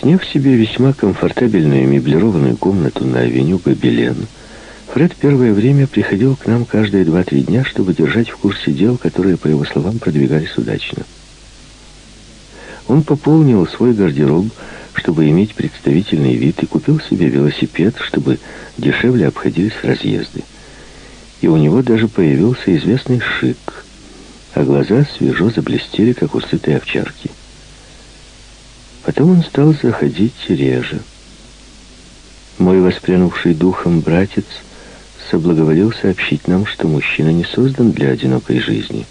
Сняв себе весьма комфортабельную меблированную комнату на авеню Гобелен, Фред первое время приходил к нам каждые два-три дня, чтобы держать в курсе дел, которые, по его словам, продвигались удачно. Он пополнил свой гардероб, чтобы иметь представительный вид, и купил себе велосипед, чтобы дешевле обходились разъезды. И у него даже появился известный шик, а глаза свежо заблестели, как у сытой овчарки. Потом он стал заходить реже. Мой воспрянувший духом братец соблаговолил сообщить нам, что мужчина не создан для одинокой жизни.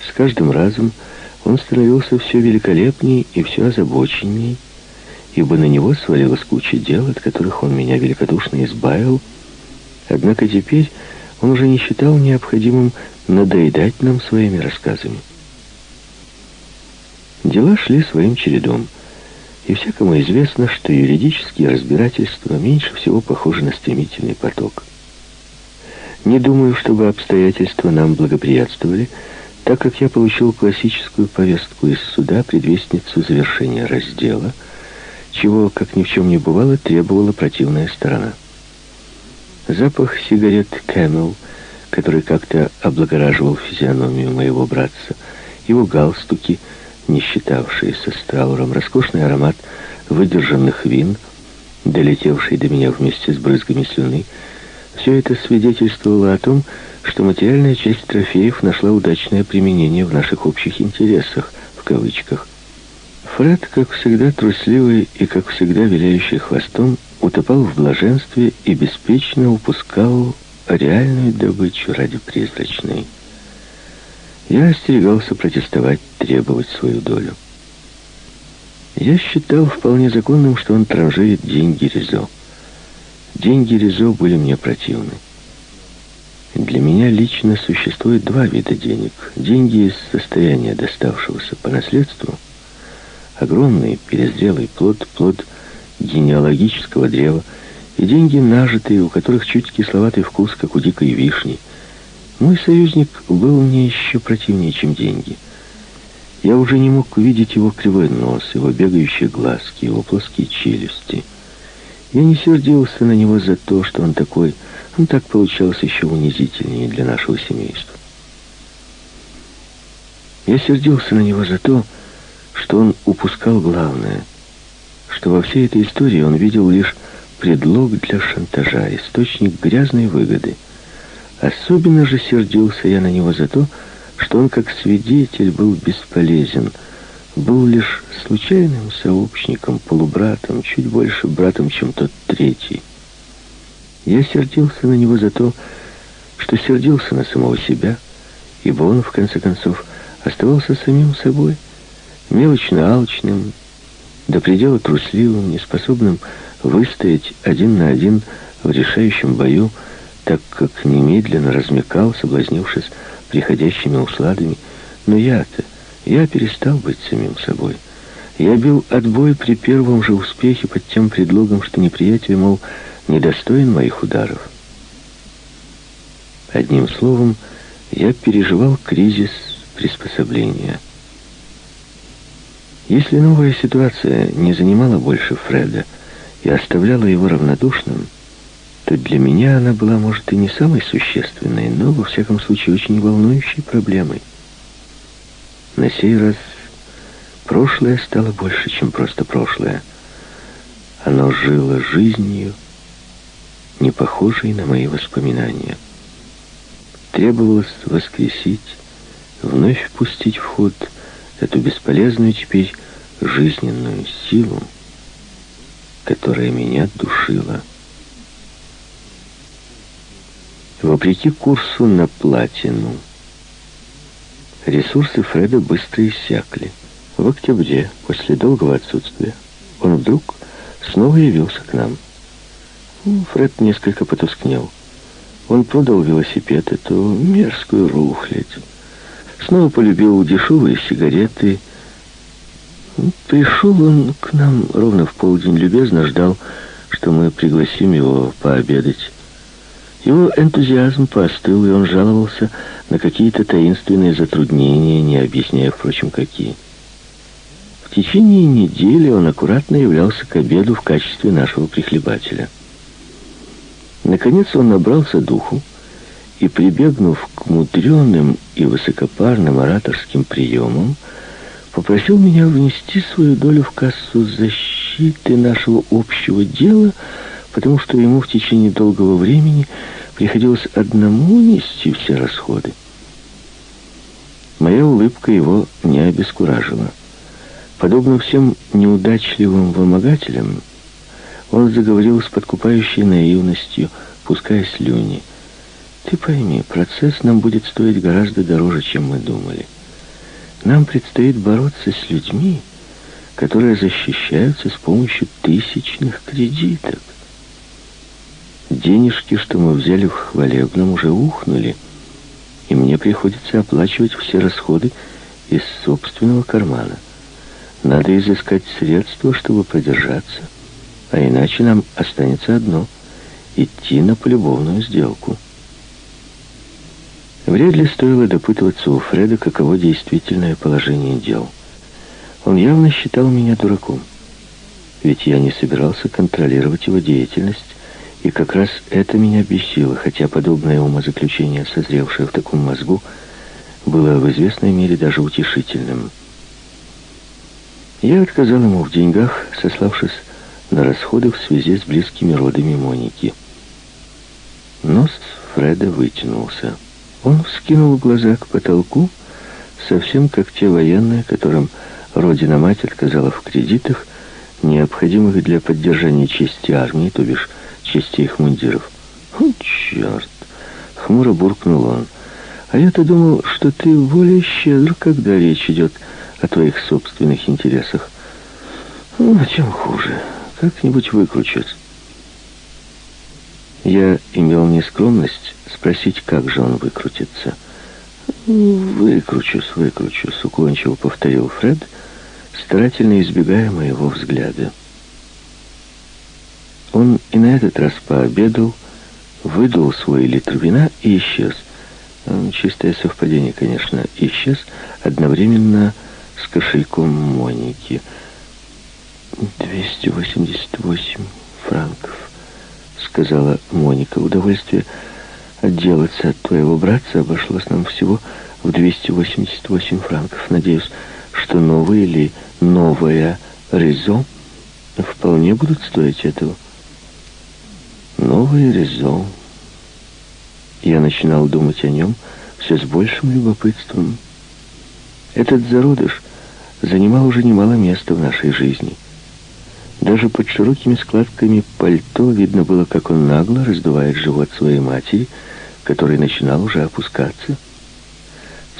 С каждым разом он становился все великолепней и все озабоченней, ибо на него свалилась куча дел, от которых он меня великодушно избавил, однако теперь он уже не считал необходимым надоедать нам своими рассказами. Дела шли своим чередом, и всякому известно, что юридические разбирательства меньше всего похожи на стремительный поток. Не думаю, чтобы обстоятельства нам благоприятствовали, так как я получил классическую повестку из суда, предвестницу завершения раздела, чего, как ни в чем не бывало, требовала противная сторона. Запах сигарет Camel, который как-то облагораживал физиономию моего братца, его галстуки — не считавшийся с трауром, роскошный аромат выдержанных вин, долетевший до меня вместе с брызгами слюны, все это свидетельствовало о том, что материальная часть трофеев нашла удачное применение в наших общих интересах, в кавычках. Фред, как всегда трусливый и, как всегда, виляющий хвостом, утопал в блаженстве и беспечно упускал реальную добычу ради призрачной. Я остерегался протестовать, требовать свою долю. Я считал вполне законным, что он транжирит деньги Ризо. Деньги Ризо были мне противны. Для меня лично существует два вида денег. Деньги из состояния, доставшегося по наследству, огромный перезрелый плод, плод генеалогического древа, и деньги нажитые, у которых чуть кисловатый вкус, как у дикой вишни, мой союзник был мне еще противнее, чем деньги. Я уже не мог увидеть его кривой нос, его бегающие глазки, его плоские челюсти. Я не сердился на него за то, что он такой... Он так получался еще унизительнее для нашего семейства. Я сердился на него за то, что он упускал главное, что во всей этой истории он видел лишь предлог для шантажа, источник грязной выгоды — Особенно же сердился я на него за то, что он как свидетель был бесполезен, был лишь случайным сообщником, полубратом, чуть больше братом, чем тот третий. Я сердился на него за то, что сердился на самого себя, ибо он, в конце концов, оставался самим собой, мелочно-алчным, до предела трусливым, неспособным выстоять один на один в решающем бою, так как немедленно размекал, соблазнившись приходящими усладами. Но я-то, я перестал быть самим собой. Я бил отбой при первом же успехе под тем предлогом, что неприятель, мол, недостоин моих ударов. Одним словом, я переживал кризис приспособления. Если новая ситуация не занимала больше Фреда и оставляла его равнодушным, то для меня она была, может, и не самой существенной, но, во всяком случае, очень волнующей проблемой. На сей раз прошлое стало больше, чем просто прошлое. Оно жило жизнью, не похожей на мои воспоминания. Требовалось воскресить, вновь впустить в ход эту бесполезную теперь жизненную силу, которая меня душила. Вопреки курсу на платину, ресурсы Фреда быстро иссякли. В октябре, после долгого отсутствия, он вдруг снова явился к нам. Ну, Фред несколько потускнел. Он продал велосипед, эту мерзкую рухлядь. Снова полюбил дешевые сигареты. Пришел он к нам ровно в полдень, любезно ждал, что мы пригласим его пообедать. Его энтузиазм поостыл, и он жаловался на какие-то таинственные затруднения, не объясняя, впрочем, какие. В течение недели он аккуратно являлся к обеду в качестве нашего прихлебателя. Наконец он набрался духу и, прибегнув к мудреным и высокопарным ораторским приемам, попросил меня внести свою долю в кассу защиты нашего общего дела, потому что ему в течение долгого времени приходилось одному нести все расходы. Моя улыбка его не обескуражила. Подобно всем неудачливым вымогателям, он заговорил с подкупающей наивностью, пуская слюни. «Ты пойми, процесс нам будет стоить гораздо дороже, чем мы думали. Нам предстоит бороться с людьми, которые защищаются с помощью тысячных кредитов. Денежки, что мы взяли в хвалебном, уже ухнули, и мне приходится оплачивать все расходы из собственного кармана. Надо изыскать средства, чтобы продержаться, а иначе нам останется одно — идти на полюбовную сделку. Вряд ли стоило допытываться у Фреда, каково действительное положение дел. Он явно считал меня дураком, ведь я не собирался контролировать его деятельность, и как раз это меня бесило, хотя подобное умозаключение, созревшее в таком мозгу, было в известной мере даже утешительным. Я отказал ему в деньгах, сославшись на расходы в связи с близкими родами Моники. Нос Фреда вытянулся. Он вскинул глаза к потолку, совсем как те военные, которым Родина-мать отказала в кредитах, необходимых для поддержания чести армии, то бишь чести их мундиров. «О, черт!» — хмуро буркнул он. «А я-то думал, что ты более щедр, когда речь идет о твоих собственных интересах. Ну, а чем хуже? Как-нибудь выкручусь. Я имел нескромность спросить, как же он выкрутится. «Выкручусь, выкручусь», — уклончиво повторил Фред, старательно избегая моего взгляда. Он и на этот раз пообедал, выдал свой литр вина и исчез. Чистое совпадение, конечно, исчез одновременно с кошельком Моники. 288 франков, сказала Моника. Удовольствие отделаться от твоего братца обошлось нам всего в 288 франков. Надеюсь, что новый или новая Резо вполне будут стоить этого. Новый Резо. Я начинал думать о нем все с большим любопытством. Этот зародыш занимал уже немало места в нашей жизни. Даже под широкими складками пальто видно было, как он нагло раздувает живот своей матери, который начинал уже опускаться.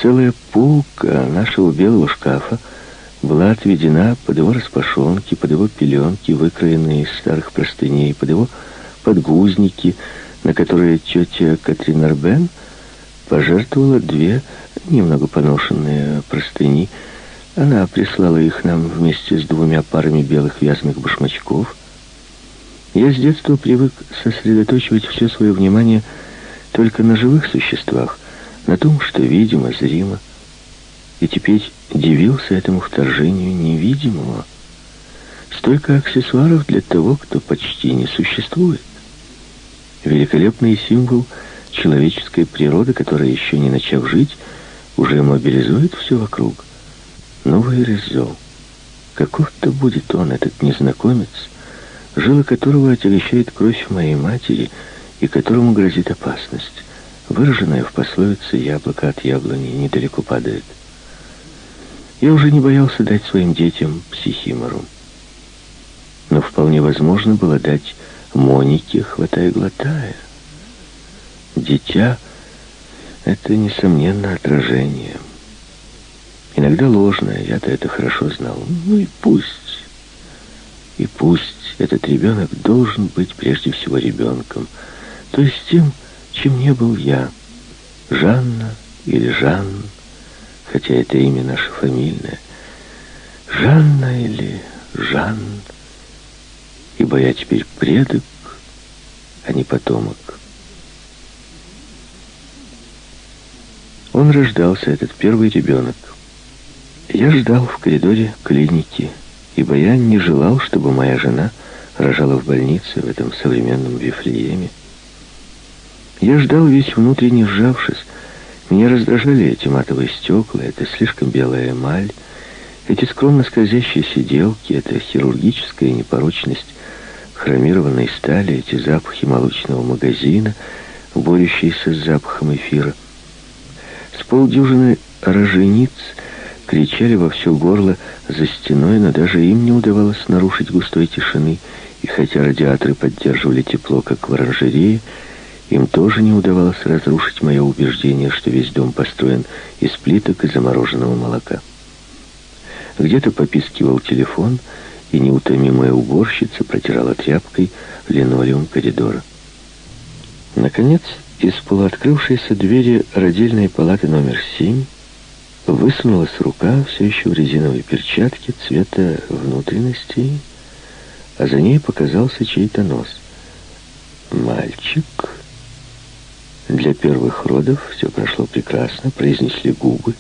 Целая полка нашего белого шкафа была отведена под его распашонки, под его пеленки, выкроенные из старых простыней, под его подгузники, на которые тетя Катрин Арбен пожертвовала две немного поношенные простыни. Она прислала их нам вместе с двумя парами белых вязаных башмачков. Я с детства привык сосредоточивать все свое внимание только на живых существах, на том, что видимо, зримо. И теперь дивился этому вторжению невидимого. Столько аксессуаров для того, кто почти не существует. Великолепный символ человеческой природы, которая, еще не начав жить, уже мобилизует все вокруг. Новый Резо. Каков-то будет он, этот незнакомец, жила которого отягощает кровь моей матери и которому грозит опасность, выраженная в пословице «яблоко от яблони недалеко падает». Я уже не боялся дать своим детям психимору. Но вполне возможно было дать Монике, хватай-глотая. Дитя — это, несомненно, отражение. Иногда ложное, я-то это хорошо знал. Ну и пусть. И пусть этот ребенок должен быть прежде всего ребенком. То есть тем, чем не был я. Жанна или Жан, хотя это имя наше фамильное. Жанна или Жан ибо я теперь предок, а не потомок. Он рождался, этот первый ребенок. Я ждал в коридоре клиники, ибо я не желал, чтобы моя жена рожала в больнице в этом современном Вифлееме. Я ждал весь внутренне сжавшись. Меня раздражали эти матовые стекла, эта слишком белая эмаль, эти скромно скользящие сиделки, эта хирургическая непорочность хромированной стали, эти запахи молочного магазина, борющиеся с запахом эфира. С полдюжины рожениц кричали во все горло за стеной, но даже им не удавалось нарушить густой тишины, и хотя радиаторы поддерживали тепло, как в оранжерее, им тоже не удавалось разрушить мое убеждение, что весь дом построен из плиток и замороженного молока. Где-то попискивал телефон, и неутомимая уборщица протирала тряпкой линолеум коридора. Наконец, из полуоткрывшейся двери родильной палаты номер семь высунулась рука, все еще в резиновой перчатке цвета внутренностей, а за ней показался чей-то нос. «Мальчик?» Для первых родов все прошло прекрасно, произнесли губы,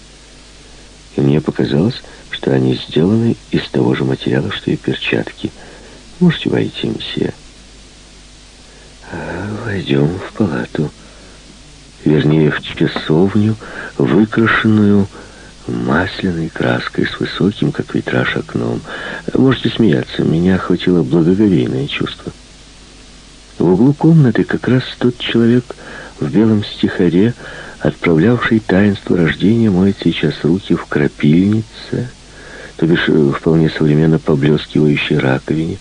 и мне показалось, что они сделаны из того же материала, что и перчатки. Можете войти, мсье. А, войдем в палату. Вернее, в часовню, выкрашенную масляной краской с высоким, как витраж, окном. Можете смеяться, меня охватило благоговейное чувство. В углу комнаты как раз тот человек в белом стихаре, отправлявший таинство рождения, моет сейчас руки в крапильнице, то бишь э, вполне современно поблескивающей раковине.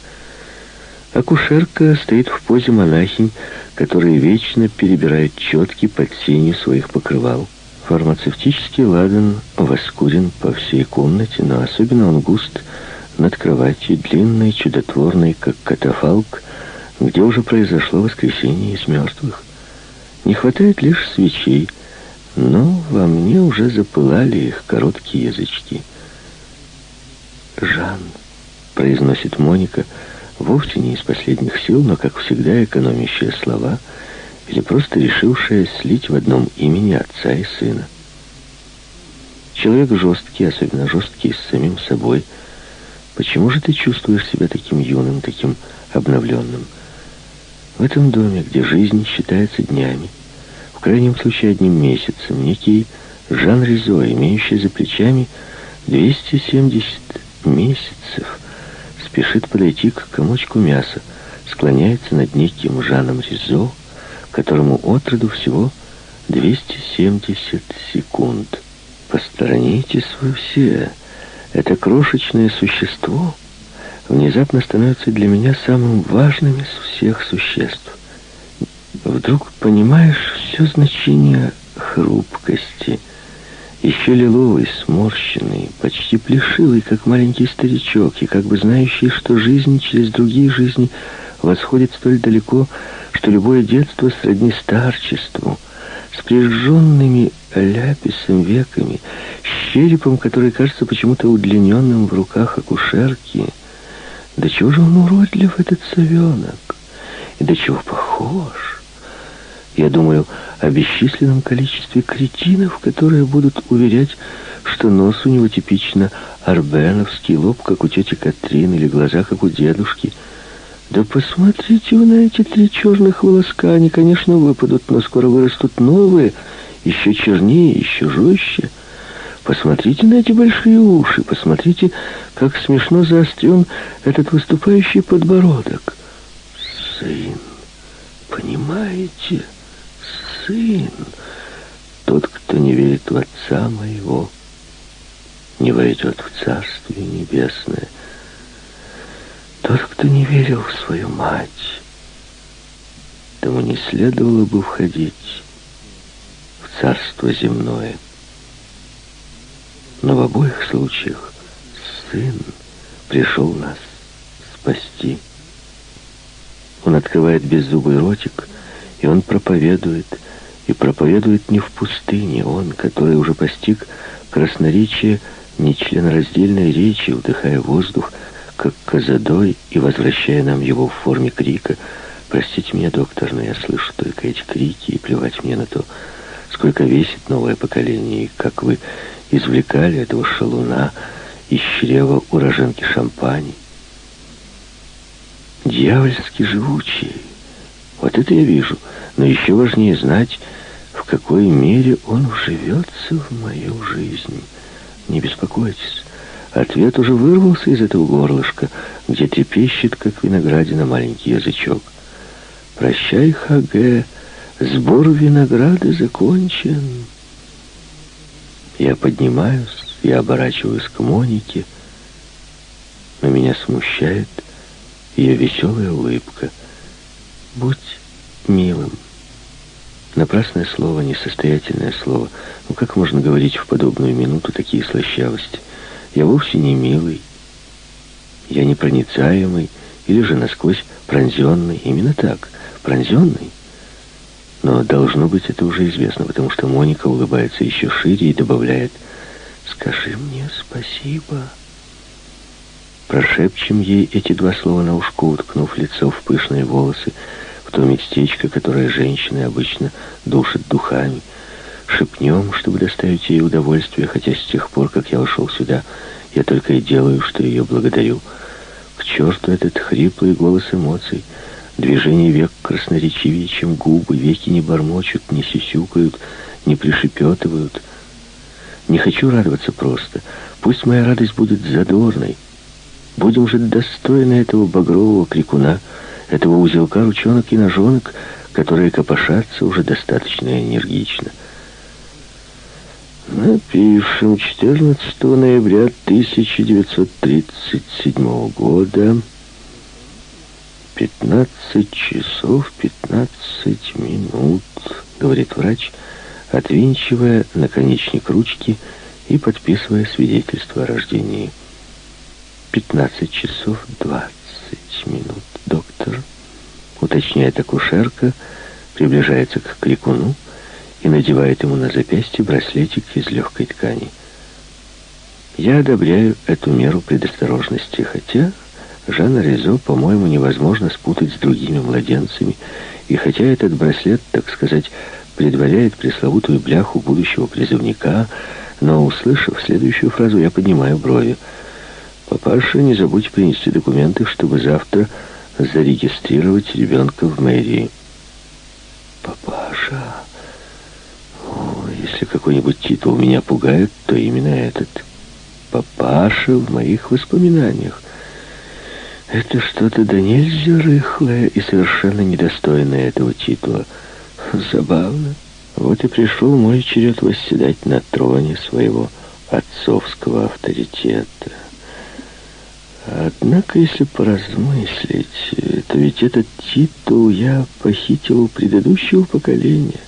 Акушерка стоит в позе монахинь, которые вечно перебирают четки под сенью своих покрывал. Фармацевтический ладан воскурен по всей комнате, но особенно он густ над кроватью, длинный, чудотворный, как катафалк, где уже произошло воскресение из мертвых. Не хватает лишь свечей, но во мне уже запылали их короткие язычки. «Жан», — произносит Моника, вовсе не из последних сил, но, как всегда, экономящая слова или просто решившая слить в одном имени отца и сына. Человек жесткий, особенно жесткий с самим собой. Почему же ты чувствуешь себя таким юным, таким обновленным? В этом доме, где жизнь считается днями, в крайнем случае одним месяцем, некий Жан Ризо, имеющий за плечами 270 месяцев, спешит подойти к комочку мяса, склоняется над неким Жаном Ризо, которому отроду всего 270 секунд. Посторонитесь вы все. Это крошечное существо — внезапно становятся для меня самым важным из всех существ. Вдруг понимаешь все значение хрупкости, еще лиловый, сморщенный, почти плешивый, как маленький старичок, и как бы знающий, что жизнь через другие жизни восходит столь далеко, что любое детство сродни старчеству, с прижженными ляписом веками, с черепом, который кажется почему-то удлиненным в руках акушерки — да чего же он уродлив, этот совенок? И до чего похож? Я думаю о бесчисленном количестве кретинов, которые будут уверять, что нос у него типично арбеновский, лоб, как у тети Катрин, или глаза, как у дедушки. Да посмотрите вы на эти три черных волоска. Они, конечно, выпадут, но скоро вырастут новые, еще чернее, еще жестче. Посмотрите на эти большие уши, посмотрите, как смешно заострен этот выступающий подбородок. Сын, понимаете, сын, тот, кто не верит в отца моего, не войдет в Царствие Небесное. Тот, кто не верил в свою мать, тому не следовало бы входить в Царство Земное. Но в обоих случаях Сын пришел нас спасти. Он открывает беззубый ротик, и он проповедует, и проповедует не в пустыне, он, который уже постиг красноречие нечленораздельной речи, вдыхая воздух, как козадой, и возвращая нам его в форме крика. Простите меня, доктор, но я слышу только эти крики, и плевать мне на то, сколько весит новое поколение, и как вы извлекали этого шалуна из чрева уроженки шампани. Дьявольски живучий. Это я вижу. Но еще важнее знать, в какой мере он вживется в мою жизнь. Не беспокойтесь. Ответ уже вырвался из этого горлышка, где трепещет, как виноградина, маленький язычок. «Прощай, Хаге, сбор винограда закончен». Я поднимаюсь и оборачиваюсь к Монике, но меня смущает ее веселая улыбка. «Будь милым». Напрасное слово, несостоятельное слово. Ну как можно говорить в подобную минуту такие слащавости? Я вовсе не милый. Я непроницаемый или же насквозь пронзенный. Именно так, пронзенный. Но должно быть это уже известно, потому что Моника улыбается еще шире и добавляет «Скажи мне спасибо». Прошепчем ей эти два слова на ушко, уткнув лицо в пышные волосы, в то местечко, которое женщины обычно душат духами. Шепнем, чтобы доставить ей удовольствие, хотя с тех пор, как я ушел сюда, я только и делаю, что ее благодарю. К черту этот хриплый голос эмоций. Движение век красноречивее, чем губы, веки не бормочут, не сисюкают, не пришепетывают. Не хочу радоваться просто. Пусть моя радость будет задорной. Будем же достойны этого багрового крикуна, этого узелка ручонок и ножонок, которые копошатся уже достаточно энергично. Напишем 14 ноября 1937 года 15 часов 15 минут, говорит врач, отвинчивая наконечник ручки и подписывая свидетельство о рождении. 15 часов 20 минут. Доктор, уточняет акушерка, приближается к крикуну и надевает ему на запястье браслетик из легкой ткани. Я одобряю эту меру предосторожности, хотя Жанна Резо, по-моему, невозможно спутать с другими младенцами, и хотя этот браслет, так сказать, предваряет пресловутую бляху будущего призывника, но, услышав следующую фразу, я поднимаю брови. «Папаша, не забудь принести документы, чтобы завтра зарегистрировать ребенка в мэрии». «Папаша...» Если какой-нибудь титул меня пугает, то именно этот. Папаша в моих воспоминаниях. Это что-то да нельзя рыхлое и совершенно недостойное этого титула. Забавно. Вот и пришел мой черед восседать на троне своего отцовского авторитета. Однако, если поразмыслить, то ведь этот титул я похитил у предыдущего поколения.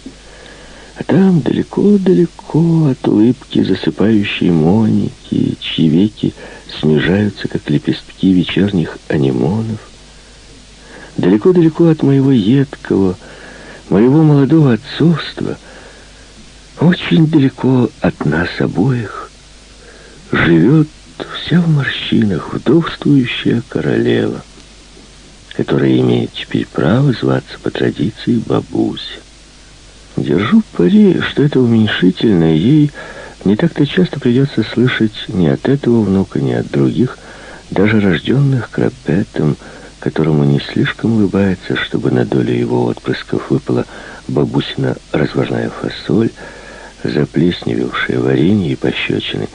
А там далеко-далеко от улыбки засыпающей Моники, чьи веки снижаются, как лепестки вечерних анимонов, далеко-далеко от моего едкого, моего молодого отцовства, очень далеко от нас обоих, живет вся в морщинах вдовствующая королева, которая имеет теперь право зваться по традиции бабуся. Держу пари, что это уменьшительное ей не так-то часто придется слышать ни от этого внука, ни от других, даже рожденных крапетом, которому не слишком улыбается, чтобы на долю его отпрысков выпала бабусина развожная фасоль, заплесневевшее варенье и пощечины.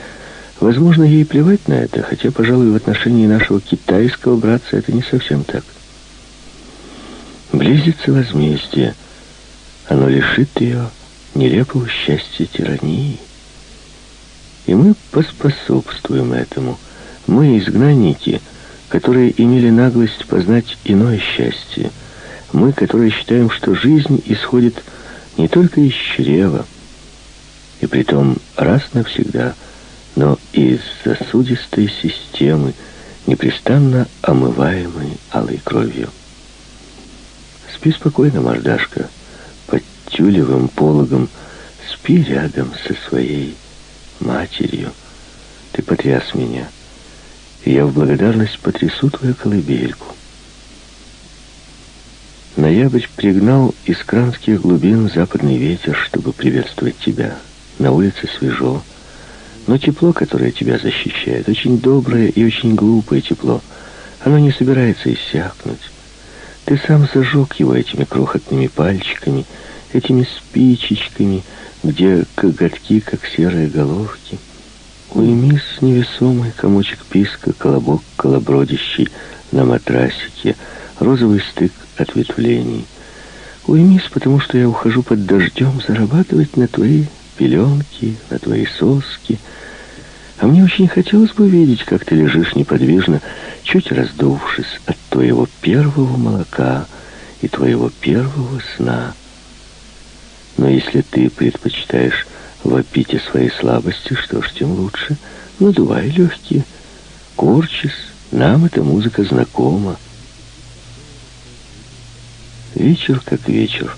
Возможно, ей плевать на это, хотя, пожалуй, в отношении нашего китайского братца это не совсем так. Близится возмездие. Оно лишит ее нелепого счастья тирании. И мы поспособствуем этому. Мы изгнанники, которые имели наглость познать иное счастье. Мы, которые считаем, что жизнь исходит не только из чрева, и притом раз навсегда, но и из сосудистой системы, непрестанно омываемой алой кровью. Спи спокойно, мордашка, тюлевым пологом, спи рядом со своей матерью. Ты потряс меня, и я в благодарность потрясу твою колыбельку. Ноябрь пригнал из кранских глубин западный ветер, чтобы приветствовать тебя. На улице свежо. Но тепло, которое тебя защищает, очень доброе и очень глупое тепло. Оно не собирается иссякнуть. Ты сам зажег его этими крохотными пальчиками, этими спичечками, где коготки, как серые головки. Уймись, невесомый комочек писка, колобок колобродящий на матрасике, розовый стык ответвлений. Уймись, потому что я ухожу под дождем зарабатывать на твои пеленки, на твои соски. А мне очень хотелось бы видеть, как ты лежишь неподвижно, чуть раздувшись от твоего первого молока и твоего первого сна. Но если ты предпочитаешь вопить о своей слабости, что ж, тем лучше. Надувай легкие, корчись, нам эта музыка знакома. Вечер как вечер.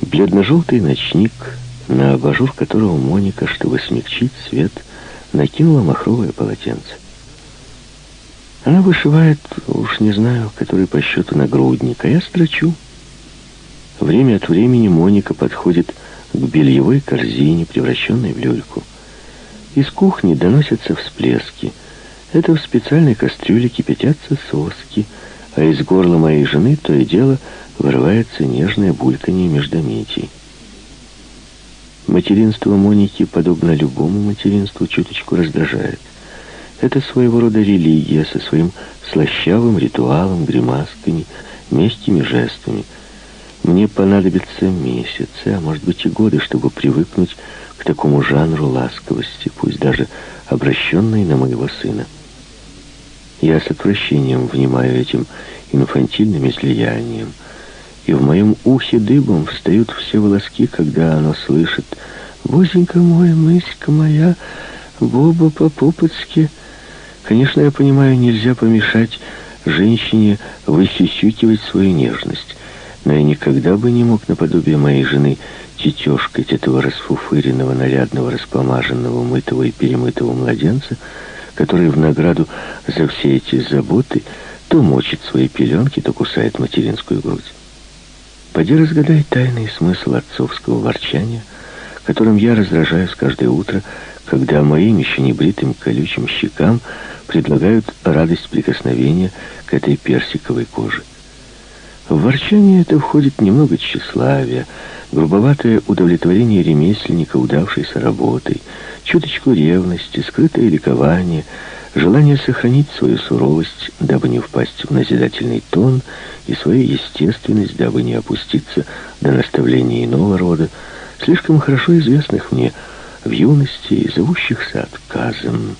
Бледно-желтый ночник, на абажур которого Моника, чтобы смягчить свет, накинула махровое полотенце. Она вышивает, уж не знаю, который по счету нагрудник, а я строчу. Время от времени Моника подходит к бельевой корзине, превращенной в люльку. Из кухни доносятся всплески. Это в специальной кастрюле кипятятся соски, а из горла моей жены то и дело вырывается нежное бульканье междометий. Материнство Моники, подобно любому материнству, чуточку раздражает. Это своего рода религия со своим слащавым ритуалом, гримасками, мягкими жестами. Мне понадобятся месяцы, а может быть и годы, чтобы привыкнуть к такому жанру ласковости, пусть даже обращенной на моего сына. Я с отвращением внимаю этим инфантильным излиянием, и в моем ухе дыбом встают все волоски, когда оно слышит «Бозенька мой, мыська моя, Боба по-пупецки». Конечно, я понимаю, нельзя помешать женщине высюсюкивать свою нежность, но я никогда бы не мог наподобие моей жены тетешкать этого расфуфыренного, нарядного, распомаженного, мытого и перемытого младенца, который в награду за все эти заботы то мочит свои пеленки, то кусает материнскую грудь. Поди разгадай тайный смысл отцовского ворчания, которым я раздражаюсь каждое утро, когда моим еще не бритым колючим щекам предлагают радость прикосновения к этой персиковой коже. В ворчание это входит немного тщеславия, грубоватое удовлетворение ремесленника удавшейся работой, чуточку ревности, скрытое ликование, желание сохранить свою суровость, дабы не впасть в назидательный тон, и свою естественность, дабы не опуститься до наставлений иного рода, слишком хорошо известных мне в юности и зовущихся отказом.